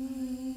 Mm.